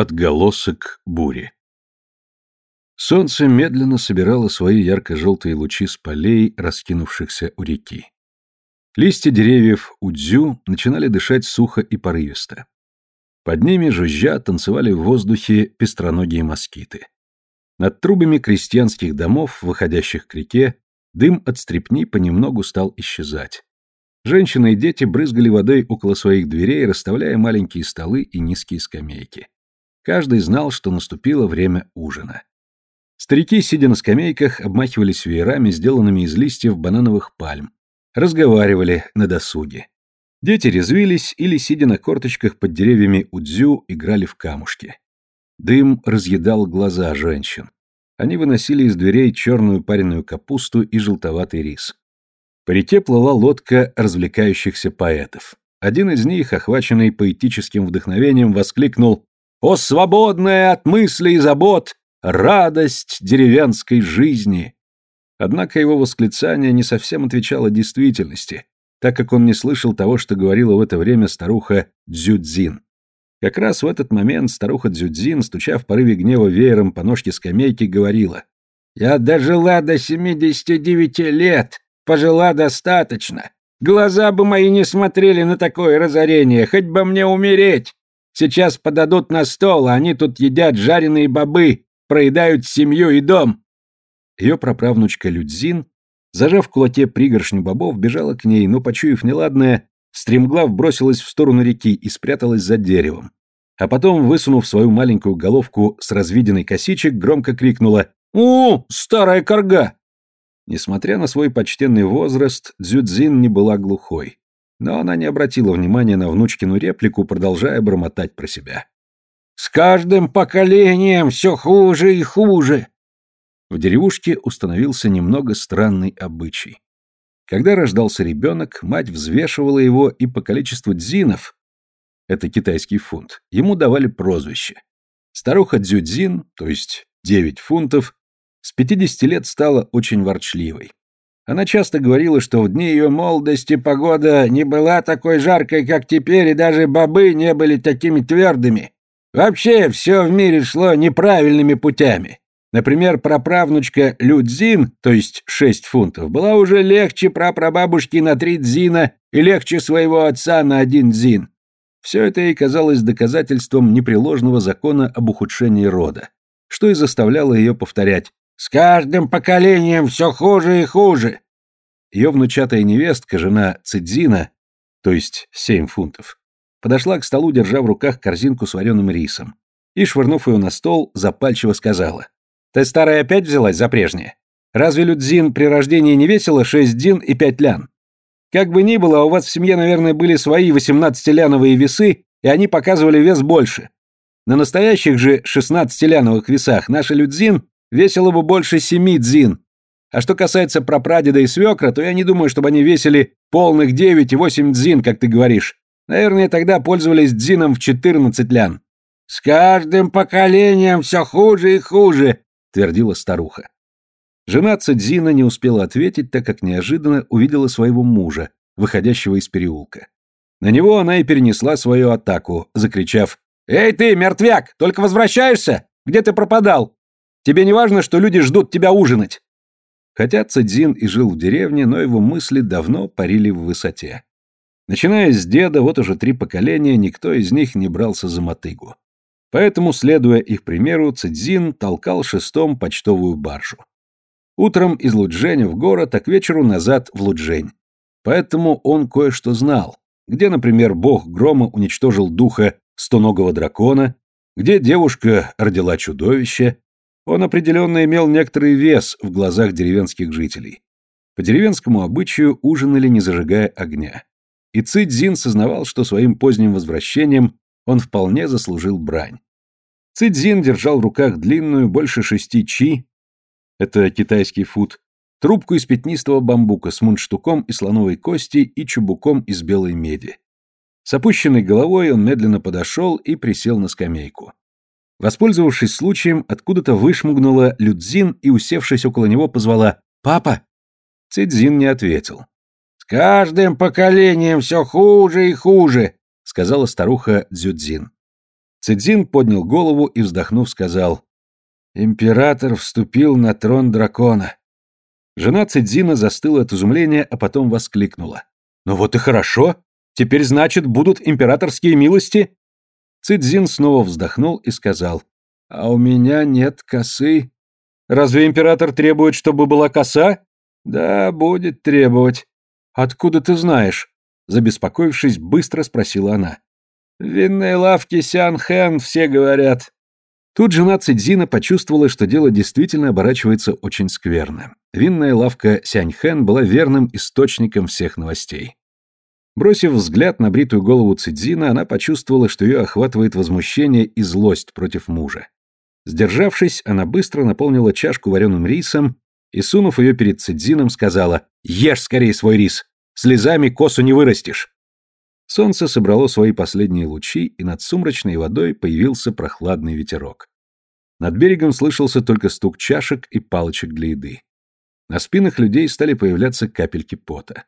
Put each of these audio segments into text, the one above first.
Отголосок бури. Солнце медленно собирало свои ярко-желтые лучи с полей, раскинувшихся у реки. Листья деревьев удзю начинали дышать сухо и порывисто. Под ними, жужжа, танцевали в воздухе пестроногие москиты. Над трубами крестьянских домов, выходящих к реке, дым от стрепни понемногу стал исчезать. Женщины и дети брызгали водой около своих дверей, расставляя маленькие столы и низкие скамейки. Каждый знал, что наступило время ужина. Старики, сидя на скамейках, обмахивались веерами, сделанными из листьев банановых пальм, разговаривали на досуге. Дети резвились или, сидя на корточках под деревьями удзю, играли в камушки. Дым разъедал глаза женщин. Они выносили из дверей черную пареную капусту и желтоватый рис. По реке плыла лодка развлекающихся поэтов. Один из них, охваченный поэтическим вдохновением, воскликнул о, свободная от мыслей и забот, радость деревенской жизни! Однако его восклицание не совсем отвечало действительности, так как он не слышал того, что говорила в это время старуха Дзюдзин. Как раз в этот момент старуха Дзюдзин, стуча в порыве гнева веером по ножке скамейки, говорила «Я дожила до семидесяти девяти лет, пожила достаточно. Глаза бы мои не смотрели на такое разорение, хоть бы мне умереть. Сейчас подадут на стол, а они тут едят жареные бобы, проедают семью и дом. Ее праправнучка Людзин, зажав в кулаке пригоршню бобов, бежала к ней, но, почуяв неладное, стремглав бросилась в сторону реки и спряталась за деревом. А потом, высунув свою маленькую головку с разведенной косичек, громко крикнула «У, старая корга!». Несмотря на свой почтенный возраст, Дзюдзин не была глухой. Но она не обратила внимания на внучкину реплику, продолжая бормотать про себя. «С каждым поколением все хуже и хуже!» В деревушке установился немного странный обычай. Когда рождался ребенок, мать взвешивала его, и по количеству дзинов, это китайский фунт, ему давали прозвище. Старуха Дзюдзин, то есть 9 фунтов, с 50 лет стала очень ворчливой. Она часто говорила, что в дни ее молодости погода не была такой жаркой, как теперь, и даже бобы не были такими твердыми. Вообще все в мире шло неправильными путями. Например, праправнучка Людзин, то есть шесть фунтов, была уже легче прапрабабушки на три дзина и легче своего отца на один дзин. Все это ей казалось доказательством непреложного закона об ухудшении рода, что и заставляло ее повторять с каждым поколением все хуже и хуже. Ее внучатая невестка, жена Цидзина, то есть семь фунтов, подошла к столу, держа в руках корзинку с вареным рисом, и, швырнув ее на стол, запальчиво сказала. «Ты, старая, опять взялась за прежнее? Разве Людзин при рождении не весила шесть дин и пять лян? Как бы ни было, у вас в семье, наверное, были свои восемнадцатиляновые весы, и они показывали вес больше. На настоящих же шестнадцатиляновых весах наша Людзин Весило бы больше семи дзин. А что касается прапрадеда и свекра, то я не думаю, чтобы они весили полных девять и восемь дзин, как ты говоришь. Наверное, тогда пользовались дзином в четырнадцать лян. «С каждым поколением все хуже и хуже», — твердила старуха. Жена Цедзина не успела ответить, так как неожиданно увидела своего мужа, выходящего из переулка. На него она и перенесла свою атаку, закричав «Эй ты, мертвяк, только возвращаешься? Где ты пропадал? Тебе не важно, что люди ждут тебя ужинать?» Хотя Цедзин и жил в деревне, но его мысли давно парили в высоте. Начиная с деда, вот уже три поколения, никто из них не брался за мотыгу. Поэтому, следуя их примеру, Цедзин толкал шестом почтовую баржу. Утром из Луджэня в город, а к вечеру назад в Луджень. Поэтому он кое-что знал. Где, например, бог грома уничтожил духа стоногого дракона, где девушка родила чудовище, он определенно имел некоторый вес в глазах деревенских жителей. По деревенскому обычаю ужинали, не зажигая огня. И Цидзин сознавал, что своим поздним возвращением он вполне заслужил брань. Цидзин держал в руках длинную, больше шести чи, это китайский фут, трубку из пятнистого бамбука с мундштуком и слоновой кости и чубуком из белой меди. С опущенной головой он медленно подошел и присел на скамейку. Воспользовавшись случаем, откуда-то вышмугнула Людзин и, усевшись около него, позвала «Папа!». Цидзин не ответил. «С каждым поколением все хуже и хуже», — сказала старуха Дзюдзин. Цидзин поднял голову и, вздохнув, сказал, «Император вступил на трон дракона». Жена Цидзина застыла от изумления, а потом воскликнула. «Ну вот и хорошо. Теперь, значит, будут императорские милости?» Цидзин снова вздохнул и сказал, «А у меня нет косы». «Разве император требует, чтобы была коса?» «Да, будет требовать». «Откуда ты знаешь?» Забеспокоившись, быстро спросила она. «В винной лавке Сян-Хэн все говорят». Тут жена Цидзина почувствовала, что дело действительно оборачивается очень скверно. Винная лавка Сянь-Хэн была верным источником всех новостей. Бросив взгляд на бритую голову Цидзина, она почувствовала, что ее охватывает возмущение и злость против мужа. Сдержавшись, она быстро наполнила чашку вареным рисом и, сунув ее перед Цидзином, сказала «Ешь скорее свой рис! Слезами косу не вырастешь!» Солнце собрало свои последние лучи, и над сумрачной водой появился прохладный ветерок. Над берегом слышался только стук чашек и палочек для еды. На спинах людей стали появляться капельки пота.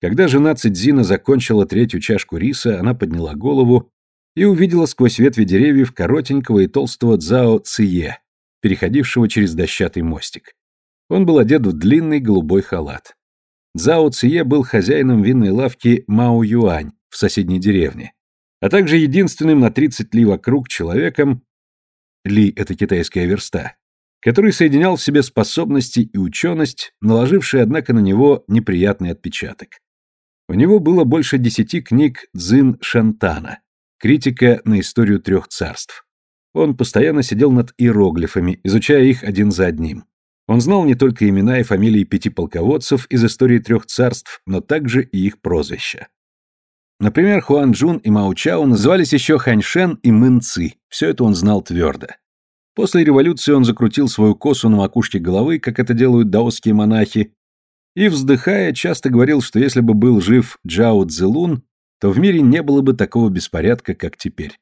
Когда жена Цидзина закончила третью чашку риса, она подняла голову и увидела сквозь ветви деревьев коротенького и толстого Цао Цие, переходившего через дощатый мостик. Он был одет в длинный голубой халат. Цао Цие был хозяином винной лавки Мао Юань в соседней деревне, а также единственным на 30 ли вокруг человеком, ли – это китайская верста, который соединял в себе способности и ученость, наложившие, однако, на него неприятный отпечаток. У него было больше десяти книг Цзин Шантана, критика на историю трех царств. Он постоянно сидел над иероглифами, изучая их один за одним. Он знал не только имена и фамилии пяти полководцев из истории трех царств, но также и их прозвища. Например, Хуан Джун и Мао Чао назывались еще Ханьшен и Мэн Ци, все это он знал твердо. После революции он закрутил свою косу на макушке головы, как это делают даосские монахи, и, вздыхая, часто говорил, что если бы был жив Джао Цзэлун, то в мире не было бы такого беспорядка, как теперь.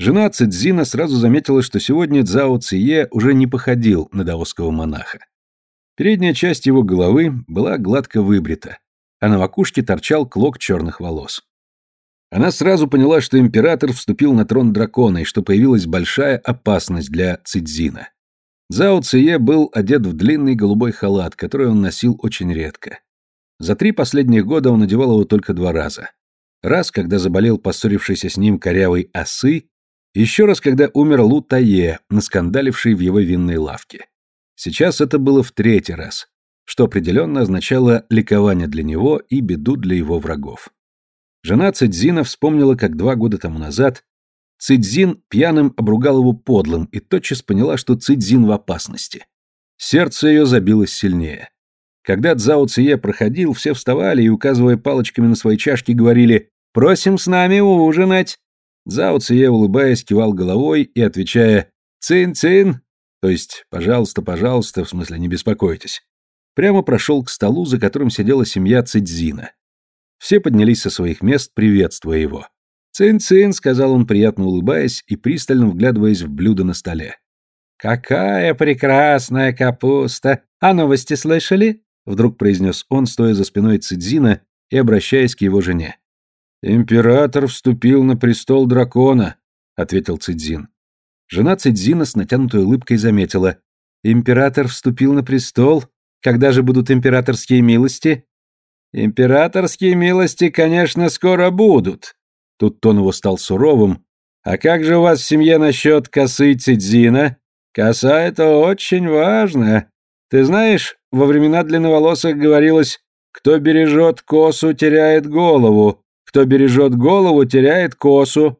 Жена Цзина сразу заметила, что сегодня Цзао Цие уже не походил на даосского монаха. Передняя часть его головы была гладко выбрита, а на макушке торчал клок черных волос. Она сразу поняла, что император вступил на трон дракона и что появилась большая опасность для Цидзина. Цао Цие был одет в длинный голубой халат, который он носил очень редко. За три последних года он надевал его только два раза. Раз, когда заболел поссорившийся с ним корявый осы, еще раз, когда умер Лу Тае, наскандаливший в его винной лавке. Сейчас это было в третий раз, что определенно означало ликование для него и беду для его врагов. Жена Цидзина вспомнила, как два года тому назад Цидзин пьяным обругал его подлым и тотчас поняла, что Цидзин в опасности. Сердце ее забилось сильнее. Когда Цзао Цие проходил, все вставали и, указывая палочками на свои чашки, говорили «Просим с нами ужинать». Цзао Цие, улыбаясь, кивал головой и, отвечая «Цин-цин», то есть «пожалуйста, пожалуйста», в смысле «не беспокойтесь», прямо прошел к столу, за которым сидела семья Цидзина. Все поднялись со своих мест, приветствуя его. «Цин-цин», — сказал он, приятно улыбаясь и пристально вглядываясь в блюдо на столе. «Какая прекрасная капуста! А новости слышали?» — вдруг произнес он, стоя за спиной Цидзина и обращаясь к его жене. «Император вступил на престол дракона», — ответил Цидзин. Жена Цидзина с натянутой улыбкой заметила. «Император вступил на престол? Когда же будут императорские милости?» «Императорские милости, конечно, скоро будут», Тут тон его стал суровым. «А как же у вас в семье насчет косы Цидзина? Коса — это очень важно. Ты знаешь, во времена длинноволосых говорилось, кто бережет косу, теряет голову, кто бережет голову, теряет косу».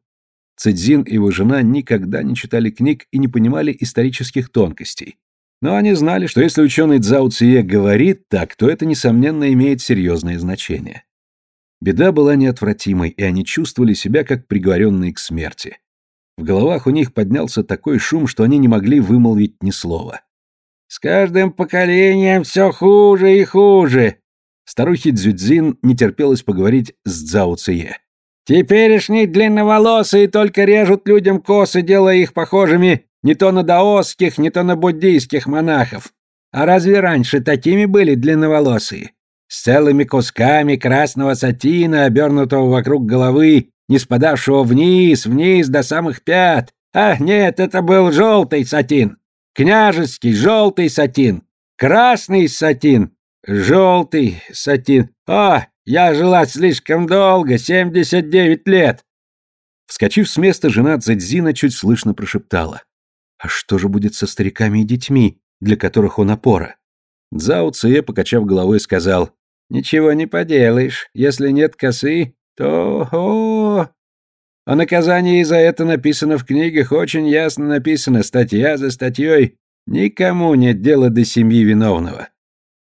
Цидзин и его жена никогда не читали книг и не понимали исторических тонкостей. Но они знали, что если ученый Цзао Цие говорит так, то это, несомненно, имеет серьезное значение. Беда была неотвратимой, и они чувствовали себя как приговоренные к смерти. В головах у них поднялся такой шум, что они не могли вымолвить ни слова. «С каждым поколением все хуже и хуже!» Старухе Дзюдзин не терпелось поговорить с Цзао Цие. «Теперешние длинноволосые только режут людям косы, делая их похожими не то на даосских, не то на буддийских монахов. А разве раньше такими были длинноволосые? С целыми кусками красного сатина, обернутого вокруг головы, не спадавшего вниз, вниз до самых пят. А, нет, это был желтый сатин. Княжеский желтый сатин. Красный сатин. Желтый сатин. О, я жила слишком долго, семьдесят девять лет. Вскочив с места, жена Цзэцзина чуть слышно прошептала. «А что же будет со стариками и детьми, для которых он опора?» Цзао Цие, покачав головой, сказал, «Ничего не поделаешь. Если нет косы, то... О, о наказании за это написано в книгах, очень ясно написано, статья за статьей. Никому нет дела до семьи виновного».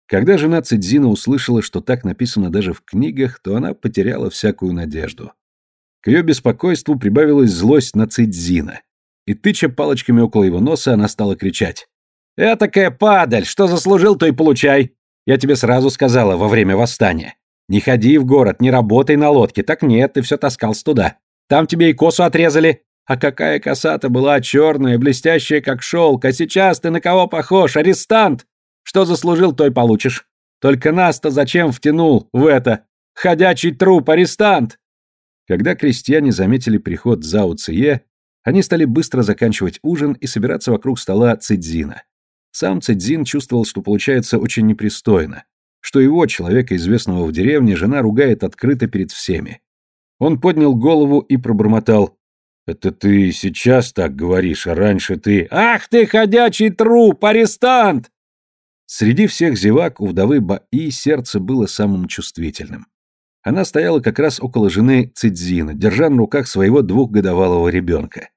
Когда жена Цидзина услышала, что так написано даже в книгах, то она потеряла всякую надежду. К ее беспокойству прибавилась злость на Цидзина. И, тыча палочками около его носа, она стала кричать. «Этакая падаль! Что заслужил, то и получай! Я тебе сразу сказала во время восстания. Не ходи в город, не работай на лодке. Так нет, ты все таскался туда. Там тебе и косу отрезали. А какая коса-то была черная, блестящая, как шелк. А сейчас ты на кого похож? Арестант! Что заслужил, то и получишь. Только нас-то зачем втянул в это? Ходячий труп, арестант!» Когда крестьяне заметили приход Зао Цие, они стали быстро заканчивать ужин и собираться вокруг стола Цидзина. Сам Цидзин чувствовал, что получается очень непристойно, что его, человека, известного в деревне, жена ругает открыто перед всеми. Он поднял голову и пробормотал. «Это ты сейчас так говоришь, а раньше ты...» «Ах ты, ходячий труп, арестант!» Среди всех зевак у вдовы Баи сердце было самым чувствительным. Она стояла как раз около жены Цидзина, держа на руках своего двухгодовалого ребенка.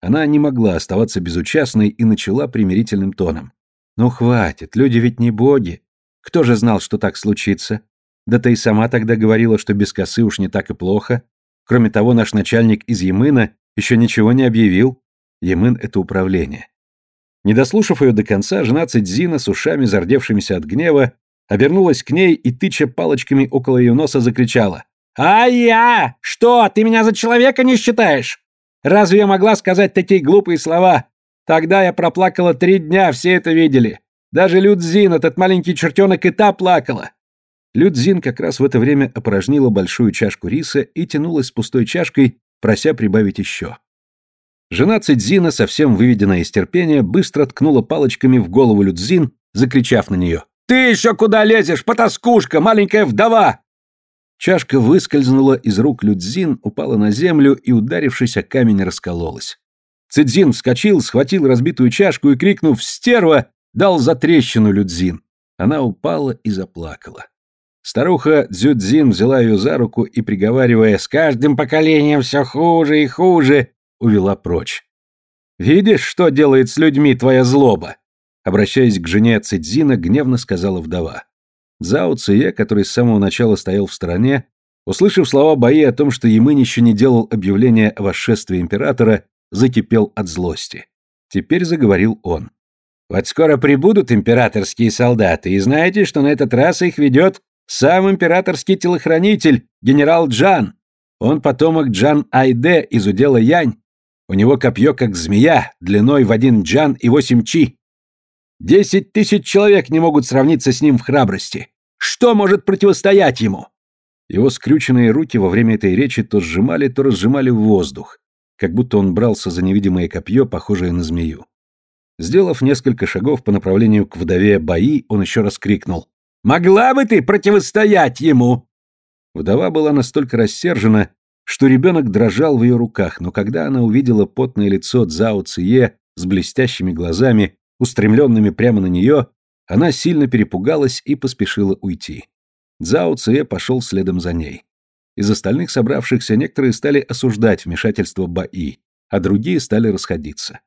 Она не могла оставаться безучастной и начала примирительным тоном. «Ну хватит, люди ведь не боги. Кто же знал, что так случится? Да ты и сама тогда говорила, что без косы уж не так и плохо. Кроме того, наш начальник из Ямына еще ничего не объявил. Ямын — это управление». Не дослушав ее до конца, жена Цидзина с ушами, зардевшимися от гнева, обернулась к ней и, тыча палочками около ее носа, закричала. «А я? Что, ты меня за человека не считаешь? Разве я могла сказать такие глупые слова? Тогда я проплакала три дня, все это видели. Даже Людзин, этот маленький чертенок, и та плакала». Людзин как раз в это время опорожнила большую чашку риса и тянулась с пустой чашкой, прося прибавить еще. Жена Цидзина, совсем выведенная из терпения, быстро ткнула палочками в голову Людзин, закричав на нее. «Ты еще куда лезешь, потаскушка, маленькая вдова!» Чашка выскользнула из рук Людзин, упала на землю и, ударившись о камень, раскололась. Цидзин вскочил, схватил разбитую чашку и, крикнув «Стерва!», дал за трещину Людзин. Она упала и заплакала. Старуха Дзюдзин взяла ее за руку и, приговаривая «С каждым поколением все хуже и хуже», увела прочь. «Видишь, что делает с людьми твоя злоба? Обращаясь к жене Цидзина, гневно сказала вдова. Зао Цие, который с самого начала стоял в стороне, услышав слова Баи о том, что Ямынь еще не делал объявления о восшествии императора, закипел от злости. Теперь заговорил он. «Вот скоро прибудут императорские солдаты, и знаете, что на этот раз их ведет сам императорский телохранитель, генерал Джан. Он потомок Джан Айде из удела Янь. У него копье как змея, длиной в один джан и восемь чи. Десять тысяч человек не могут сравниться с ним в храбрости. Что может противостоять ему? Его скрюченные руки во время этой речи то сжимали, то разжимали воздух, как будто он брался за невидимое копье, похожее на змею. Сделав несколько шагов по направлению к вдове Баи, он еще раз крикнул. «Могла бы ты противостоять ему?» Вдова была настолько рассержена, что ребенок дрожал в ее руках, но когда она увидела потное лицо Цзао Цие с блестящими глазами устремленными прямо на нее, она сильно перепугалась и поспешила уйти. Цзао Цие пошел следом за ней. Из остальных собравшихся некоторые стали осуждать вмешательство Баи, а другие стали расходиться.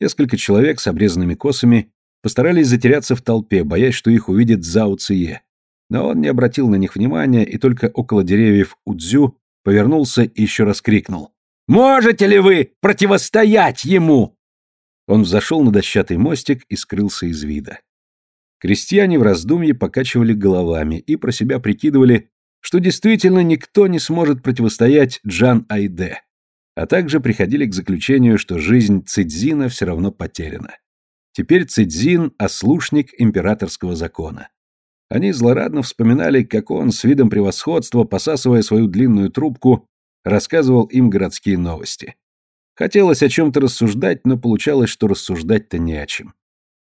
Несколько человек с обрезанными косами постарались затеряться в толпе, боясь, что их увидит Цзао Цие. Но он не обратил на них внимания и только около деревьев Удзю повернулся и еще раз крикнул. «Можете ли вы противостоять ему?» Он взошел на дощатый мостик и скрылся из вида. Крестьяне в раздумье покачивали головами и про себя прикидывали, что действительно никто не сможет противостоять Джан Айде, а также приходили к заключению, что жизнь Цидзина все равно потеряна. Теперь Цидзин – ослушник императорского закона. Они злорадно вспоминали, как он с видом превосходства, посасывая свою длинную трубку, рассказывал им городские новости. Хотелось о чем-то рассуждать, но получалось, что рассуждать-то не о чем.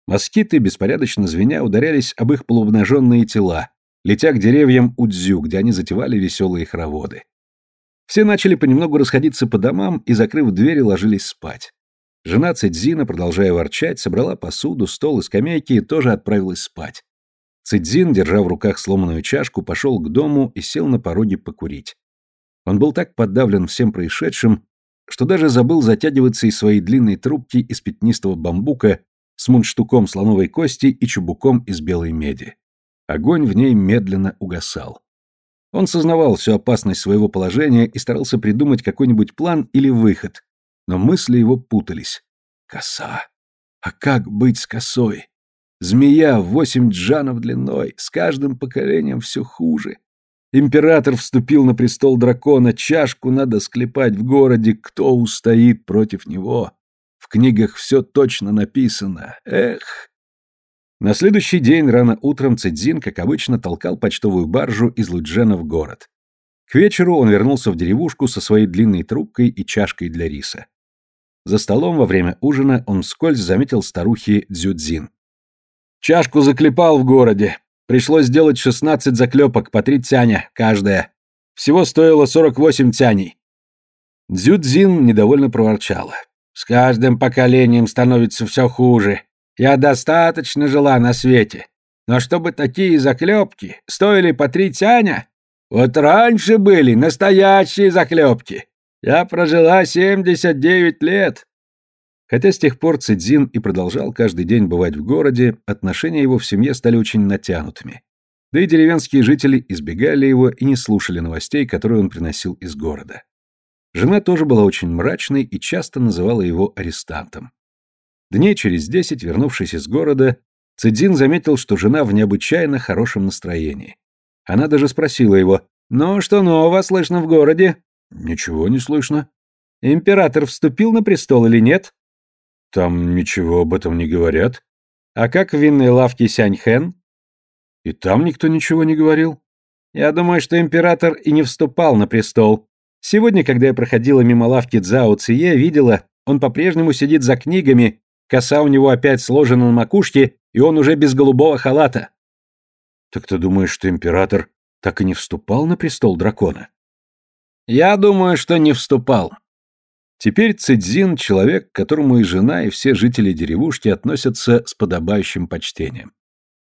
Москиты, беспорядочно звеня, ударялись об их полуобнаженные тела, летя к деревьям Удзю, где они затевали веселые хороводы. Все начали понемногу расходиться по домам и, закрыв двери, ложились спать. Жена Цидзина, продолжая ворчать, собрала посуду, стол и скамейки и тоже отправилась спать. Цидзин, держа в руках сломанную чашку, пошел к дому и сел на пороге покурить. Он был так подавлен всем происшедшим, что даже забыл затягиваться из своей длинной трубки из пятнистого бамбука с мундштуком слоновой кости и чубуком из белой меди. Огонь в ней медленно угасал. Он сознавал всю опасность своего положения и старался придумать какой-нибудь план или выход, но мысли его путались. Коса. А как быть с косой? Змея в восемь джанов длиной, с каждым поколением все хуже. Император вступил на престол дракона, чашку надо склепать в городе, кто устоит против него? В книгах все точно написано. Эх! На следующий день рано утром Цедзин, как обычно, толкал почтовую баржу из Луджена в город. К вечеру он вернулся в деревушку со своей длинной трубкой и чашкой для риса. За столом во время ужина он вскользь заметил старухи Дзюдзин. «Чашку заклепал в городе. Пришлось сделать 16 заклепок по три тяня, каждая. Всего стоило 48 тяней». Дзюдзин недовольно проворчала. «С каждым поколением становится все хуже. Я достаточно жила на свете. Но чтобы такие заклепки стоили по три тяня, вот раньше были настоящие заклепки. Я прожила 79 лет. Хотя с тех пор Цидзин и продолжал каждый день бывать в городе, отношения его в семье стали очень натянутыми. Да и деревенские жители избегали его и не слушали новостей, которые он приносил из города. Жена тоже была очень мрачной и часто называла его арестантом. Дней через десять, вернувшись из города, Цидзин заметил, что жена в необычайно хорошем настроении. Она даже спросила его, «Ну, что нового слышно в городе?» «Ничего не слышно». «Император вступил на престол или нет?» «Там ничего об этом не говорят». «А как в винной лавке Сяньхэн?» «И там никто ничего не говорил». «Я думаю, что император и не вступал на престол. Сегодня, когда я проходила мимо лавки Цзао Цие, видела, он по-прежнему сидит за книгами Коса у него опять сложена на макушке, и он уже без голубого халата. Так ты думаешь, что император так и не вступал на престол дракона? Я думаю, что не вступал. Теперь Цидзин — человек, к которому и жена, и все жители деревушки относятся с подобающим почтением.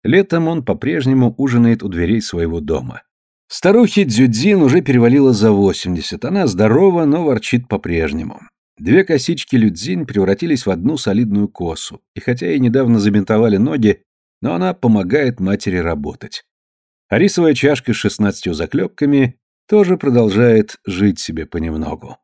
Летом он по-прежнему ужинает у дверей своего дома. Старухе Дзюдзин уже перевалила за 80, она здорова, но ворчит по-прежнему. Две косички Людзин превратились в одну солидную косу, и хотя ей недавно забинтовали ноги, но она помогает матери работать. А рисовая чашка с шестнадцатью заклепками тоже продолжает жить себе понемногу.